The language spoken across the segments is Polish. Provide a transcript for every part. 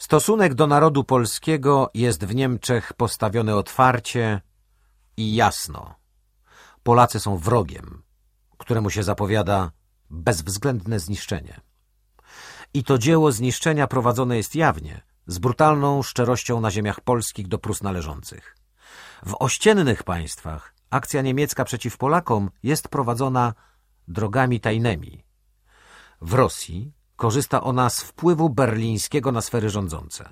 Stosunek do narodu polskiego jest w Niemczech postawiony otwarcie i jasno. Polacy są wrogiem, któremu się zapowiada bezwzględne zniszczenie. I to dzieło zniszczenia prowadzone jest jawnie, z brutalną szczerością na ziemiach polskich do Prus należących. W ościennych państwach akcja niemiecka przeciw Polakom jest prowadzona drogami tajnymi. W Rosji korzysta ona z wpływu berlińskiego na sfery rządzące.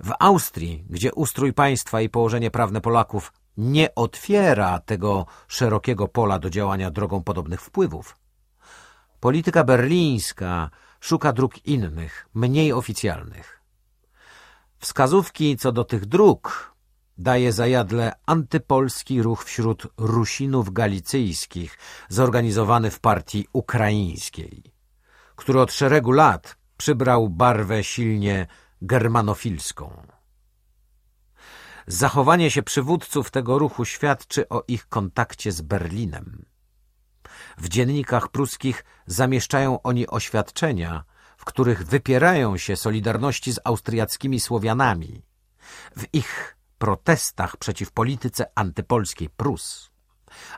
W Austrii, gdzie ustrój państwa i położenie prawne Polaków nie otwiera tego szerokiego pola do działania drogą podobnych wpływów, polityka berlińska szuka dróg innych, mniej oficjalnych. Wskazówki co do tych dróg daje zajadle antypolski ruch wśród Rusinów galicyjskich, zorganizowany w partii ukraińskiej, który od szeregu lat przybrał barwę silnie germanofilską. Zachowanie się przywódców tego ruchu świadczy o ich kontakcie z Berlinem. W dziennikach pruskich zamieszczają oni oświadczenia, w których wypierają się solidarności z austriackimi Słowianami. W ich protestach przeciw polityce antypolskiej Prus.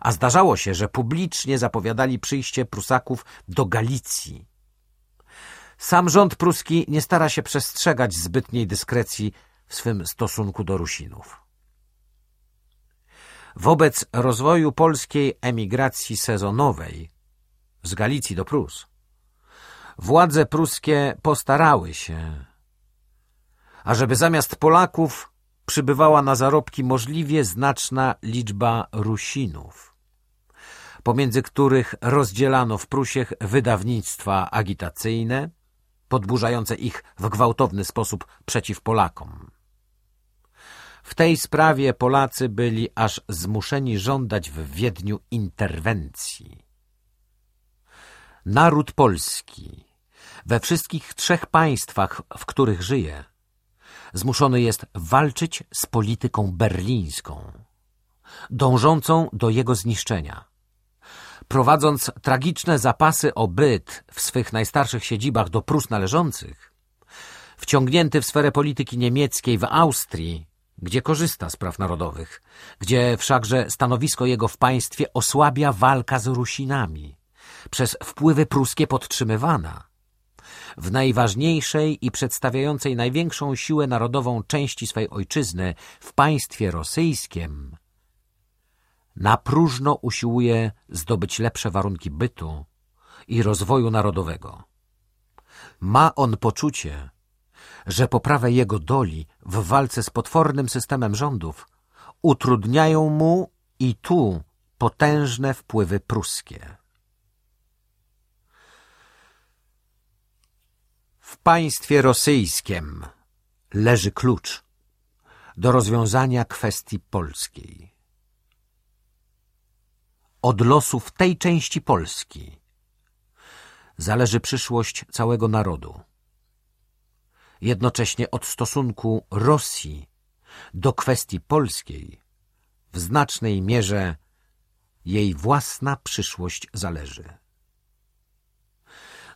A zdarzało się, że publicznie zapowiadali przyjście Prusaków do Galicji. Sam rząd pruski nie stara się przestrzegać zbytniej dyskrecji w swym stosunku do Rusinów. Wobec rozwoju polskiej emigracji sezonowej z Galicji do Prus władze pruskie postarały się, ażeby zamiast Polaków przybywała na zarobki możliwie znaczna liczba Rusinów, pomiędzy których rozdzielano w Prusiech wydawnictwa agitacyjne, podburzające ich w gwałtowny sposób przeciw Polakom. W tej sprawie Polacy byli aż zmuszeni żądać w Wiedniu interwencji. Naród polski we wszystkich trzech państwach, w których żyje, zmuszony jest walczyć z polityką berlińską, dążącą do jego zniszczenia. Prowadząc tragiczne zapasy obyt w swych najstarszych siedzibach do Prus należących, wciągnięty w sferę polityki niemieckiej w Austrii, gdzie korzysta z praw narodowych, gdzie wszakże stanowisko jego w państwie osłabia walka z Rusinami, przez wpływy pruskie podtrzymywana, w najważniejszej i przedstawiającej największą siłę narodową części swej ojczyzny, w państwie rosyjskim, na próżno usiłuje zdobyć lepsze warunki bytu i rozwoju narodowego. Ma on poczucie, że poprawę jego doli w walce z potwornym systemem rządów utrudniają mu i tu potężne wpływy pruskie. W państwie rosyjskim leży klucz do rozwiązania kwestii polskiej. Od losów tej części Polski zależy przyszłość całego narodu. Jednocześnie od stosunku Rosji do kwestii polskiej w znacznej mierze jej własna przyszłość zależy.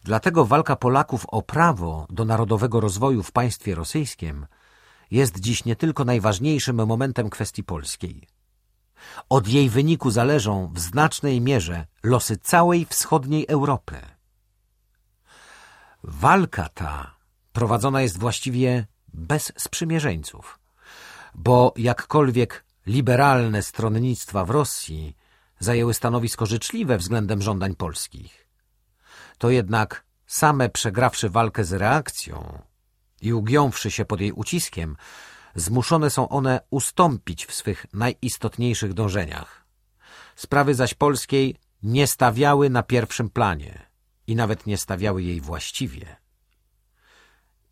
Dlatego walka Polaków o prawo do narodowego rozwoju w państwie rosyjskim jest dziś nie tylko najważniejszym momentem kwestii polskiej. Od jej wyniku zależą w znacznej mierze losy całej wschodniej Europy. Walka ta prowadzona jest właściwie bez sprzymierzeńców, bo jakkolwiek liberalne stronnictwa w Rosji zajęły stanowisko życzliwe względem żądań polskich, to jednak same przegrawszy walkę z reakcją i ugiąwszy się pod jej uciskiem, zmuszone są one ustąpić w swych najistotniejszych dążeniach. Sprawy zaś polskiej nie stawiały na pierwszym planie i nawet nie stawiały jej właściwie.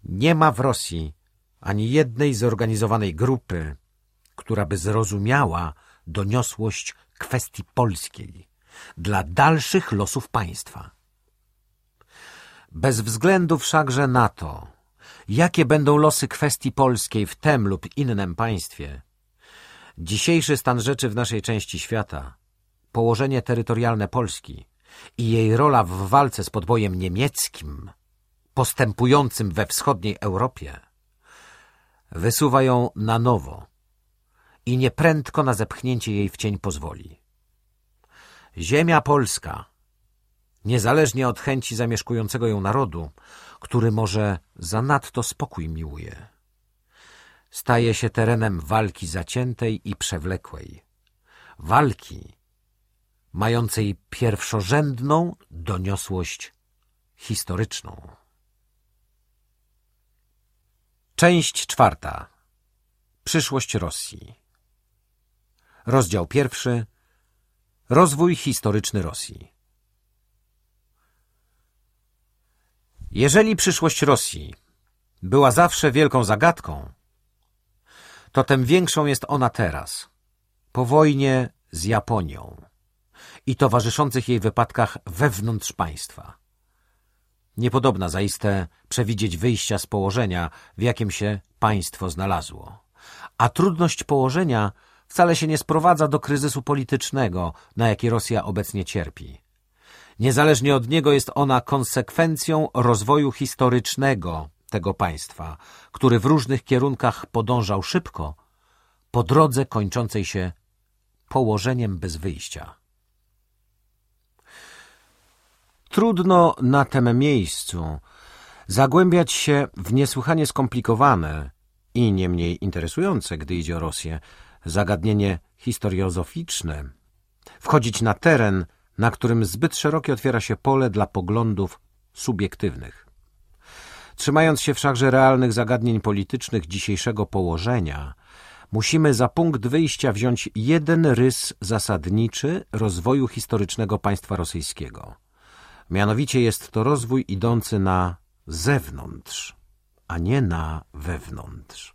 Nie ma w Rosji ani jednej zorganizowanej grupy, która by zrozumiała doniosłość kwestii polskiej dla dalszych losów państwa. Bez względu wszakże na to, jakie będą losy kwestii polskiej w tem lub innym państwie, dzisiejszy stan rzeczy w naszej części świata, położenie terytorialne Polski i jej rola w walce z podbojem niemieckim, postępującym we wschodniej Europie, wysuwa ją na nowo i nieprędko na zepchnięcie jej w cień pozwoli. Ziemia polska, niezależnie od chęci zamieszkującego ją narodu, który może zanadto spokój miłuje, staje się terenem walki zaciętej i przewlekłej. Walki mającej pierwszorzędną doniosłość historyczną. Część czwarta. Przyszłość Rosji. Rozdział pierwszy. Rozwój historyczny Rosji. Jeżeli przyszłość Rosji była zawsze wielką zagadką, to tym większą jest ona teraz, po wojnie z Japonią i towarzyszących jej wypadkach wewnątrz państwa. Niepodobna zaiste przewidzieć wyjścia z położenia, w jakim się państwo znalazło. A trudność położenia wcale się nie sprowadza do kryzysu politycznego, na jaki Rosja obecnie cierpi. Niezależnie od niego jest ona konsekwencją rozwoju historycznego tego państwa, który w różnych kierunkach podążał szybko, po drodze kończącej się położeniem bez wyjścia. Trudno na tym miejscu zagłębiać się w niesłychanie skomplikowane i niemniej interesujące, gdy idzie o Rosję, zagadnienie historiozoficzne, wchodzić na teren, na którym zbyt szerokie otwiera się pole dla poglądów subiektywnych. Trzymając się wszakże realnych zagadnień politycznych dzisiejszego położenia, musimy za punkt wyjścia wziąć jeden rys zasadniczy rozwoju historycznego państwa rosyjskiego – Mianowicie jest to rozwój idący na zewnątrz, a nie na wewnątrz.